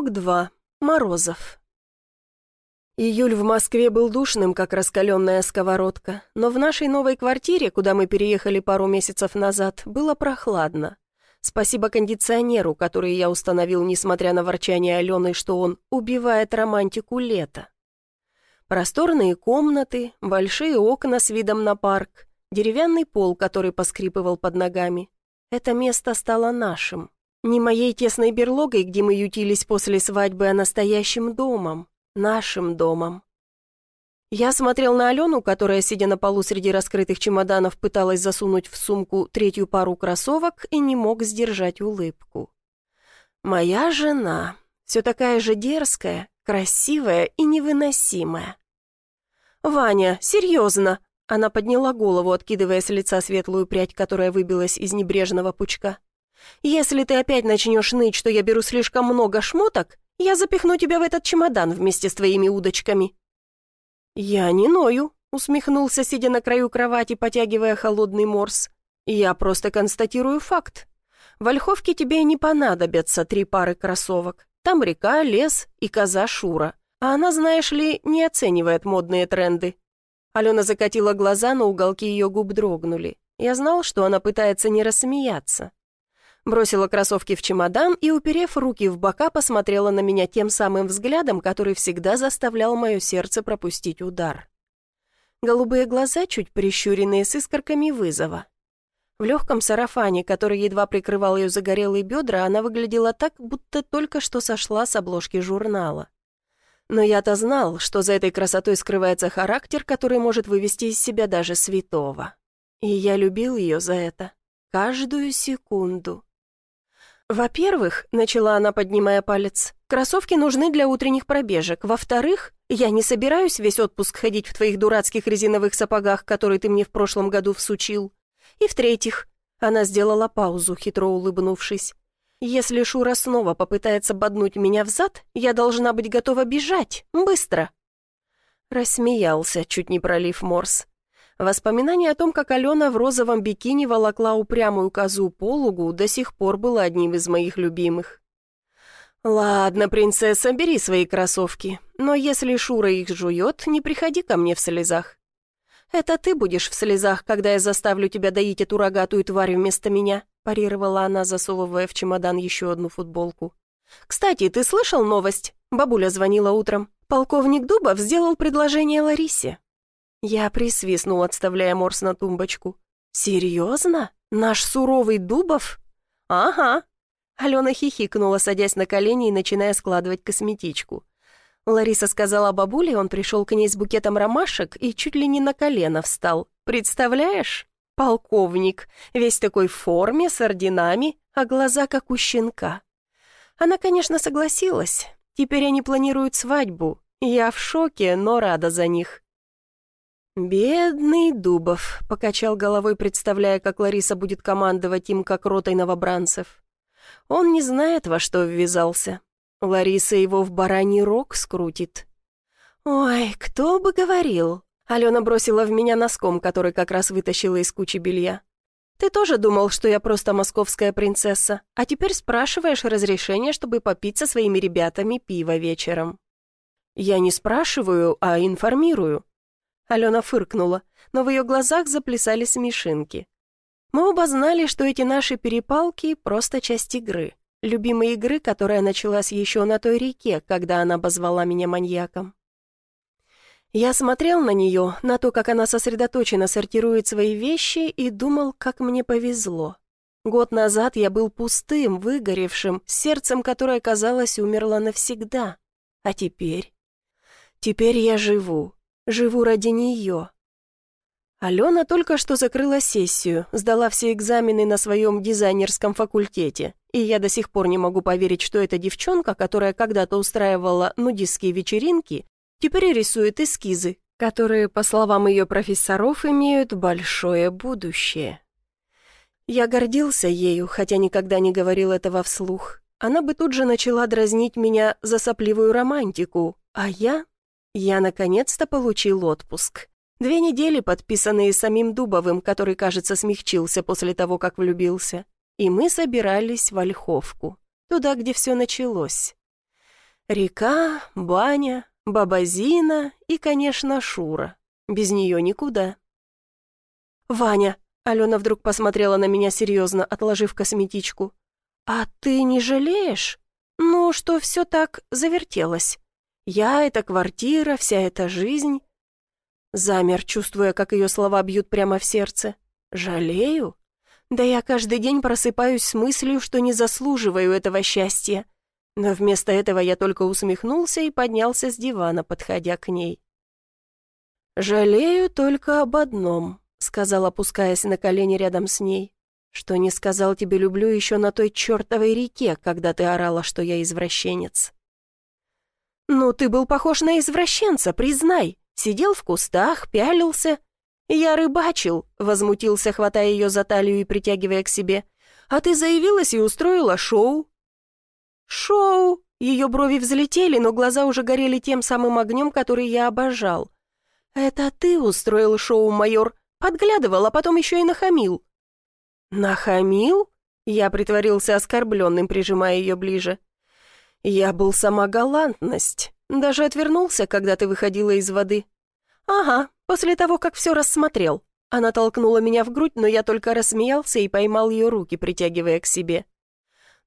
Эпилог 2. Морозов. Июль в Москве был душным, как раскаленная сковородка, но в нашей новой квартире, куда мы переехали пару месяцев назад, было прохладно. Спасибо кондиционеру, который я установил, несмотря на ворчание Алены, что он убивает романтику лета. Просторные комнаты, большие окна с видом на парк, деревянный пол, который поскрипывал под ногами. Это место стало нашим. Не моей тесной берлогой, где мы ютились после свадьбы, а настоящим домом. Нашим домом. Я смотрел на Алену, которая, сидя на полу среди раскрытых чемоданов, пыталась засунуть в сумку третью пару кроссовок и не мог сдержать улыбку. Моя жена, все такая же дерзкая, красивая и невыносимая. «Ваня, серьезно!» Она подняла голову, откидывая с лица светлую прядь, которая выбилась из небрежного пучка. Если ты опять начнешь ныть, что я беру слишком много шмоток, я запихну тебя в этот чемодан вместе с твоими удочками». «Я не ною», — усмехнулся, сидя на краю кровати, потягивая холодный морс. «Я просто констатирую факт. В Ольховке тебе не понадобятся три пары кроссовок. Там река, лес и коза Шура. А она, знаешь ли, не оценивает модные тренды». Алена закатила глаза, но уголки ее губ дрогнули. Я знал, что она пытается не рассмеяться бросила кроссовки в чемодан и, уперев руки в бока, посмотрела на меня тем самым взглядом, который всегда заставлял мое сердце пропустить удар. Голубые глаза, чуть прищуренные, с искорками вызова. В легком сарафане, который едва прикрывал ее загорелые бедра, она выглядела так, будто только что сошла с обложки журнала. Но я-то знал, что за этой красотой скрывается характер, который может вывести из себя даже святого. И я любил ее за это. Каждую секунду. «Во-первых», — начала она, поднимая палец, «кроссовки нужны для утренних пробежек. Во-вторых, я не собираюсь весь отпуск ходить в твоих дурацких резиновых сапогах, которые ты мне в прошлом году всучил. И в-третьих», — она сделала паузу, хитро улыбнувшись, «если Шура снова попытается боднуть меня в зад, я должна быть готова бежать, быстро». Рассмеялся, чуть не пролив морс. Воспоминание о том, как Алена в розовом бикини волокла упрямую козу Полугу, до сих пор было одним из моих любимых. «Ладно, принцесса, бери свои кроссовки, но если Шура их жует, не приходи ко мне в слезах. Это ты будешь в слезах, когда я заставлю тебя доить эту рогатую тварь вместо меня», парировала она, засовывая в чемодан еще одну футболку. «Кстати, ты слышал новость?» Бабуля звонила утром. Полковник Дубов сделал предложение Ларисе. Я присвистнул, отставляя морс на тумбочку. «Серьезно? Наш суровый Дубов?» «Ага». Алена хихикнула, садясь на колени и начиная складывать косметичку. Лариса сказала бабуле, он пришел к ней с букетом ромашек и чуть ли не на колено встал. «Представляешь? Полковник, весь такой в форме, с орденами, а глаза как у щенка». Она, конечно, согласилась. Теперь они планируют свадьбу. Я в шоке, но рада за них. «Бедный Дубов», — покачал головой, представляя, как Лариса будет командовать им, как ротой новобранцев. «Он не знает, во что ввязался. Лариса его в бараний рог скрутит». «Ой, кто бы говорил!» Алена бросила в меня носком, который как раз вытащила из кучи белья. «Ты тоже думал, что я просто московская принцесса, а теперь спрашиваешь разрешение, чтобы попить со своими ребятами пиво вечером?» «Я не спрашиваю, а информирую», Алена фыркнула, но в ее глазах заплясали смешинки. Мы оба знали, что эти наши перепалки — просто часть игры. Любимой игры, которая началась еще на той реке, когда она обозвала меня маньяком. Я смотрел на нее, на то, как она сосредоточенно сортирует свои вещи, и думал, как мне повезло. Год назад я был пустым, выгоревшим, сердцем, которое, казалось, умерло навсегда. А теперь? Теперь я живу, Живу ради нее. Алена только что закрыла сессию, сдала все экзамены на своем дизайнерском факультете, и я до сих пор не могу поверить, что эта девчонка, которая когда-то устраивала нудистские вечеринки, теперь рисует эскизы, которые, по словам ее профессоров, имеют большое будущее. Я гордился ею, хотя никогда не говорил этого вслух. Она бы тут же начала дразнить меня за сопливую романтику, а я я наконец-то получил отпуск. Две недели, подписанные самим Дубовым, который, кажется, смягчился после того, как влюбился. И мы собирались в Ольховку, туда, где все началось. Река, баня, баба Зина и, конечно, Шура. Без нее никуда. «Ваня», — Алена вдруг посмотрела на меня серьезно, отложив косметичку, «а ты не жалеешь? Ну, что все так завертелось? Я, эта квартира, вся эта жизнь...» Замер, чувствуя, как ее слова бьют прямо в сердце. «Жалею? Да я каждый день просыпаюсь с мыслью, что не заслуживаю этого счастья. Но вместо этого я только усмехнулся и поднялся с дивана, подходя к ней. «Жалею только об одном», — сказал, опускаясь на колени рядом с ней, «что не сказал тебе люблю еще на той чертовой реке, когда ты орала, что я извращенец». «Ну, ты был похож на извращенца, признай. Сидел в кустах, пялился. Я рыбачил», — возмутился, хватая ее за талию и притягивая к себе. «А ты заявилась и устроила шоу». «Шоу!» Ее брови взлетели, но глаза уже горели тем самым огнем, который я обожал. «Это ты устроил шоу, майор. Подглядывал, а потом еще и нахамил». «Нахамил?» Я притворился оскорбленным, прижимая ее ближе. Я был сама галантность. Даже отвернулся, когда ты выходила из воды. Ага, после того, как все рассмотрел. Она толкнула меня в грудь, но я только рассмеялся и поймал ее руки, притягивая к себе.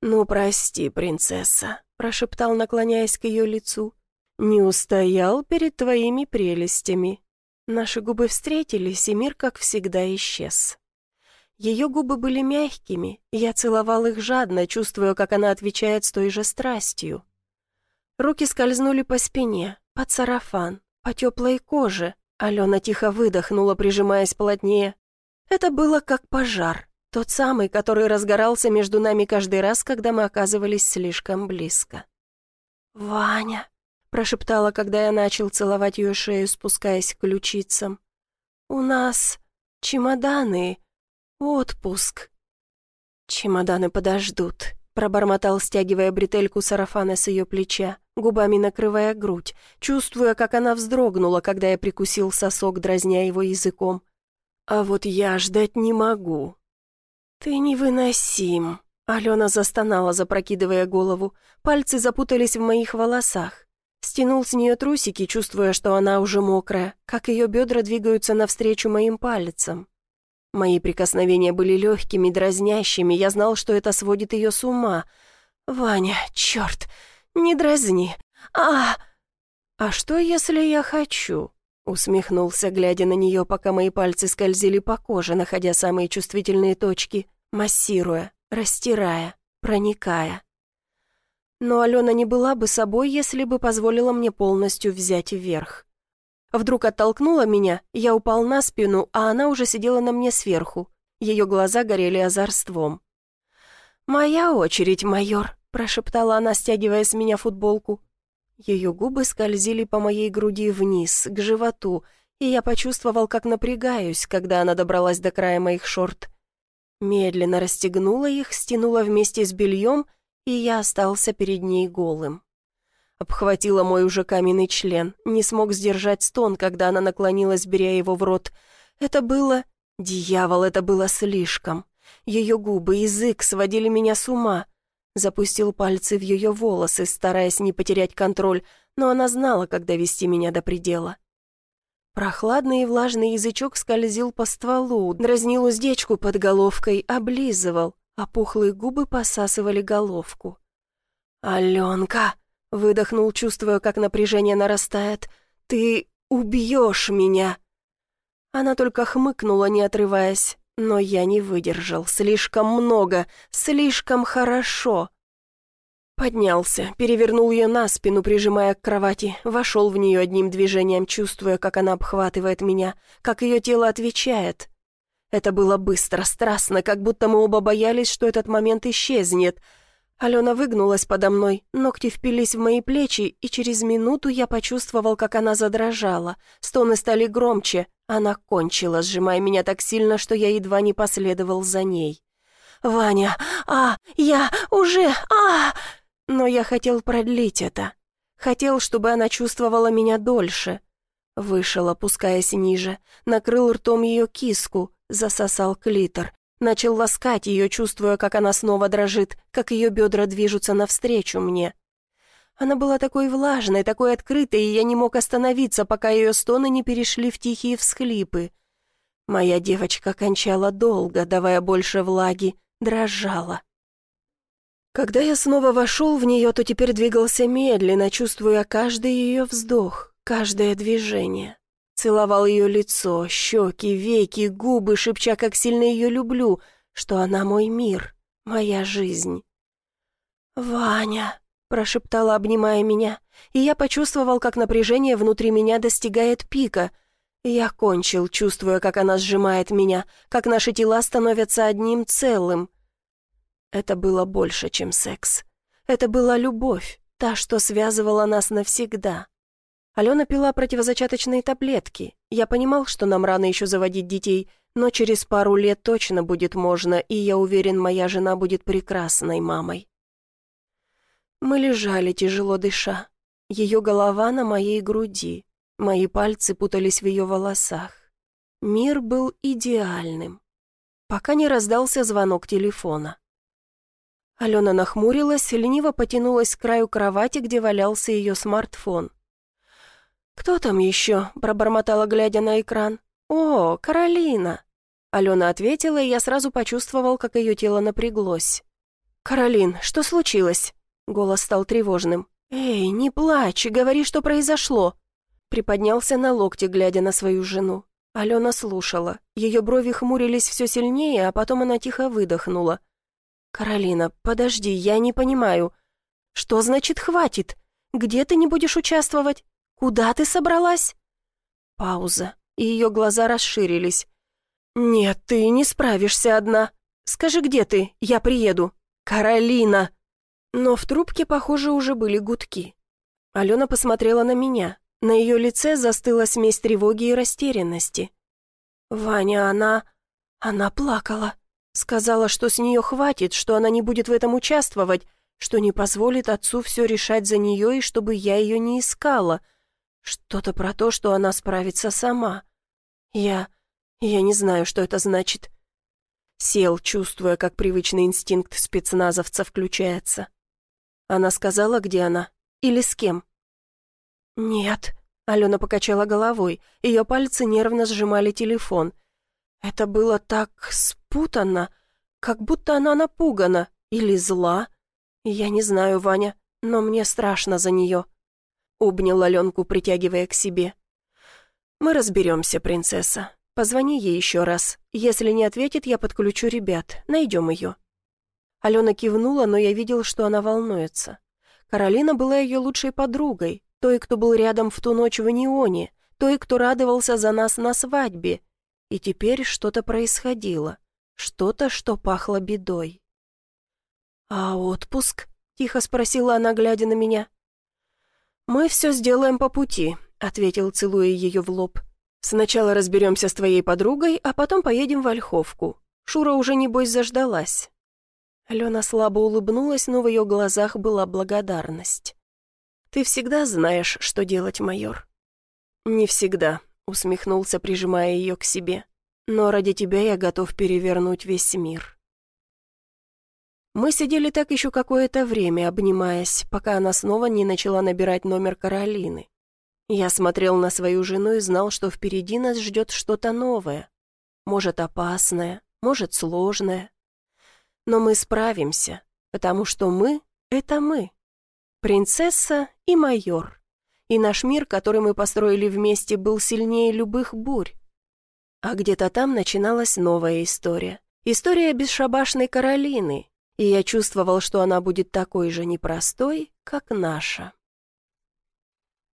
«Ну, прости, принцесса», — прошептал, наклоняясь к ее лицу. «Не устоял перед твоими прелестями». Наши губы встретились, и мир, как всегда, исчез. Ее губы были мягкими, я целовал их жадно, чувствуя, как она отвечает с той же страстью. Руки скользнули по спине, под сарафан, по теплой коже. Алена тихо выдохнула, прижимаясь плотнее. Это было как пожар, тот самый, который разгорался между нами каждый раз, когда мы оказывались слишком близко. «Ваня», — прошептала, когда я начал целовать ее шею, спускаясь к ключицам. «У нас чемоданы, «Отпуск». «Чемоданы подождут», — пробормотал, стягивая бретельку сарафана с ее плеча, губами накрывая грудь, чувствуя, как она вздрогнула, когда я прикусил сосок, дразня его языком. «А вот я ждать не могу». «Ты невыносим», — Алена застонала, запрокидывая голову. Пальцы запутались в моих волосах. Стянул с нее трусики, чувствуя, что она уже мокрая, как ее бедра двигаются навстречу моим пальцам. Мои прикосновения были легкими, дразнящими, я знал, что это сводит ее с ума. «Ваня, черт, не дразни! А, а что, если я хочу?» Усмехнулся, глядя на нее, пока мои пальцы скользили по коже, находя самые чувствительные точки, массируя, растирая, проникая. Но Алена не была бы собой, если бы позволила мне полностью взять вверх. Вдруг оттолкнула меня, я упал на спину, а она уже сидела на мне сверху. Ее глаза горели озорством. «Моя очередь, майор», — прошептала она, стягивая с меня футболку. Ее губы скользили по моей груди вниз, к животу, и я почувствовал, как напрягаюсь, когда она добралась до края моих шорт. Медленно расстегнула их, стянула вместе с бельем, и я остался перед ней голым. Обхватила мой уже каменный член, не смог сдержать стон, когда она наклонилась, беря его в рот. Это было... Дьявол, это было слишком. Ее губы, язык сводили меня с ума. Запустил пальцы в ее волосы, стараясь не потерять контроль, но она знала, когда вести меня до предела. Прохладный и влажный язычок скользил по стволу, дразнил уздечку под головкой, облизывал, а пухлые губы посасывали головку. «Аленка!» Выдохнул, чувствуя, как напряжение нарастает. «Ты убьешь меня!» Она только хмыкнула, не отрываясь. Но я не выдержал. Слишком много, слишком хорошо. Поднялся, перевернул ее на спину, прижимая к кровати, вошел в нее одним движением, чувствуя, как она обхватывает меня, как ее тело отвечает. Это было быстро, страстно, как будто мы оба боялись, что этот момент исчезнет — Алена выгнулась подо мной, ногти впились в мои плечи, и через минуту я почувствовал, как она задрожала. Стоны стали громче. Она кончила, сжимая меня так сильно, что я едва не последовал за ней. «Ваня! А! Я! Уже! А!» Но я хотел продлить это. Хотел, чтобы она чувствовала меня дольше. Вышел, опускаясь ниже, накрыл ртом ее киску, засосал клитор, Начал ласкать ее, чувствуя, как она снова дрожит, как ее бедра движутся навстречу мне. Она была такой влажной, такой открытой, и я не мог остановиться, пока ее стоны не перешли в тихие всхлипы. Моя девочка кончала долго, давая больше влаги, дрожала. Когда я снова вошел в нее, то теперь двигался медленно, чувствуя каждый ее вздох, каждое движение. Целовал ее лицо, щеки, веки, губы, шепча, как сильно ее люблю, что она мой мир, моя жизнь. «Ваня», — прошептала, обнимая меня, и я почувствовал, как напряжение внутри меня достигает пика. Я кончил, чувствуя, как она сжимает меня, как наши тела становятся одним целым. Это было больше, чем секс. Это была любовь, та, что связывала нас навсегда. Алена пила противозачаточные таблетки. Я понимал, что нам рано еще заводить детей, но через пару лет точно будет можно, и я уверен, моя жена будет прекрасной мамой. Мы лежали, тяжело дыша. Ее голова на моей груди. Мои пальцы путались в ее волосах. Мир был идеальным. Пока не раздался звонок телефона. Алена нахмурилась, лениво потянулась к краю кровати, где валялся ее смартфон. «Кто там еще?» — пробормотала, глядя на экран. «О, Каролина!» Алена ответила, и я сразу почувствовал, как ее тело напряглось. «Каролин, что случилось?» Голос стал тревожным. «Эй, не плачь, говори, что произошло!» Приподнялся на локте, глядя на свою жену. Алена слушала. Ее брови хмурились все сильнее, а потом она тихо выдохнула. «Каролина, подожди, я не понимаю. Что значит «хватит»? Где ты не будешь участвовать? Куда ты собралась?» Пауза, и ее глаза расширились. «Нет, ты не справишься одна. Скажи, где ты? Я приеду. Каролина!» Но в трубке, похоже, уже были гудки. Алена посмотрела на меня. На ее лице застыла смесь тревоги и растерянности. «Ваня, она... она плакала. Сказала, что с нее хватит, что она не будет в этом участвовать, что не позволит отцу все решать за нее и чтобы я ее не искала. Что-то про то, что она справится сама. Я... я не знаю, что это значит. Сел, чувствуя, как привычный инстинкт спецназовца включается. Она сказала, где она? Или с кем? «Нет», — Алена покачала головой. Ее пальцы нервно сжимали телефон. Это было так спутанно, как будто она напугана или зла. Я не знаю, Ваня, но мне страшно за нее. Обнял Аленку, притягивая к себе. «Мы разберемся, принцесса. Позвони ей еще раз. Если не ответит, я подключу ребят. Найдем ее». Алена кивнула, но я видел, что она волнуется. Каролина была ее лучшей подругой, той, кто был рядом в ту ночь в Нионе, той, кто радовался за нас на свадьбе, и теперь что-то происходило, что-то, что пахло бедой. «А отпуск?» — тихо спросила она, глядя на меня. «Мы все сделаем по пути», — ответил, целуя ее в лоб. «Сначала разберемся с твоей подругой, а потом поедем в Ольховку. Шура уже, небось, заждалась». Алена слабо улыбнулась, но в ее глазах была благодарность. «Ты всегда знаешь, что делать, майор?» «Не всегда», усмехнулся, прижимая ее к себе. «Но ради тебя я готов перевернуть весь мир». Мы сидели так еще какое-то время, обнимаясь, пока она снова не начала набирать номер Каролины. Я смотрел на свою жену и знал, что впереди нас ждет что-то новое. Может, опасное, может, сложное. Но мы справимся, потому что мы — это мы. Принцесса и майор и наш мир, который мы построили вместе, был сильнее любых бурь. А где-то там начиналась новая история. История бесшабашной Каролины, и я чувствовал, что она будет такой же непростой, как наша.